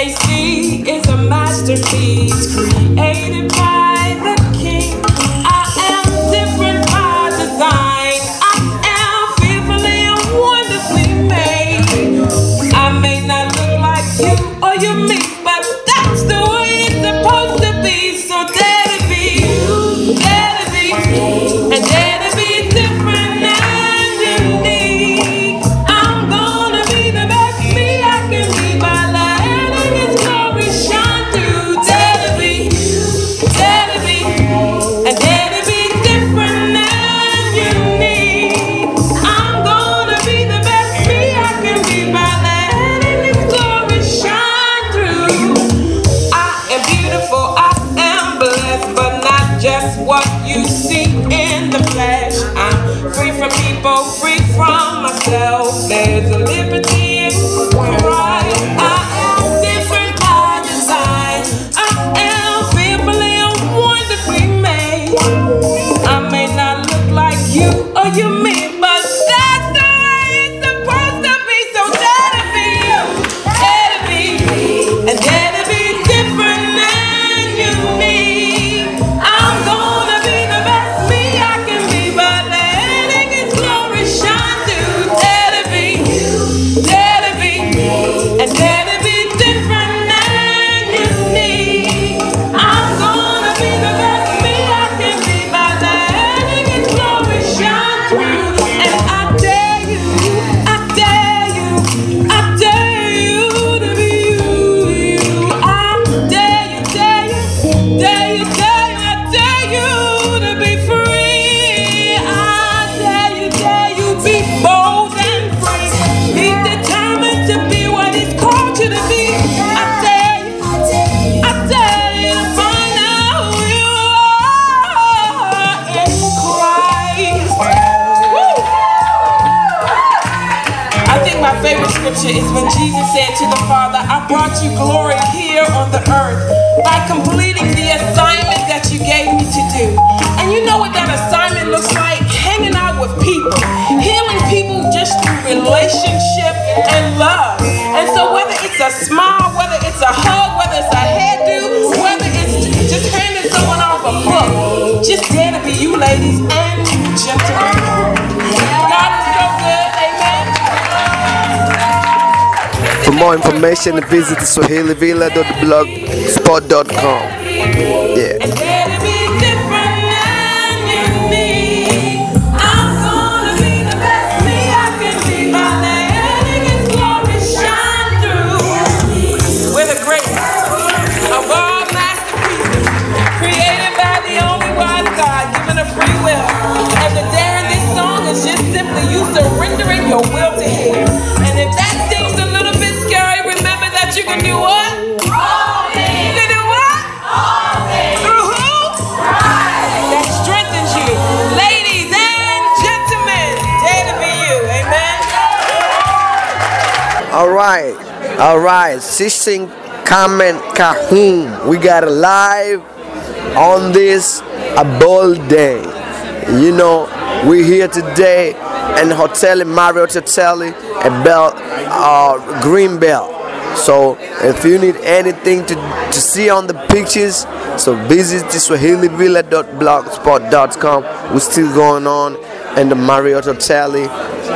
they see is a masterpiece created by the king. I am different by design. I am fearfully and wonderfully made. I may not look like you or you me, from people, free from myself. There's a liberty is when Jesus said to the Father, I brought you glory here on the earth by completing the assignment you gave me to do. And you know what that assignment looks like? Hanging out with people, healing people just through relationship and love. And so whether it's a smile, whether it's a hug, whether it's a hairdo, whether it's just handing someone off a book, just dare to be you ladies and gentlemen. God is so good, amen. For more information, visit swahilivilla.blogspot.com. Yeah. You surrendering your will to Him. And if that seems a little bit scary, remember that you can do what? You can do what? Through who? That strengthens you. Ladies and gentlemen, dare to be you. Amen. All right, all right. Sissing Carmen Calhoun. We got a live on this a bold day. You know, we're here today in Hotel Marriott Hotel at Bell, uh, Greenbelt. So if you need anything to, to see on the pictures, so visit the swahilivilla.blogspot.com. We're still going on in the Marriott Hotel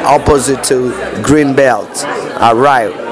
opposite to Greenbelt. All right.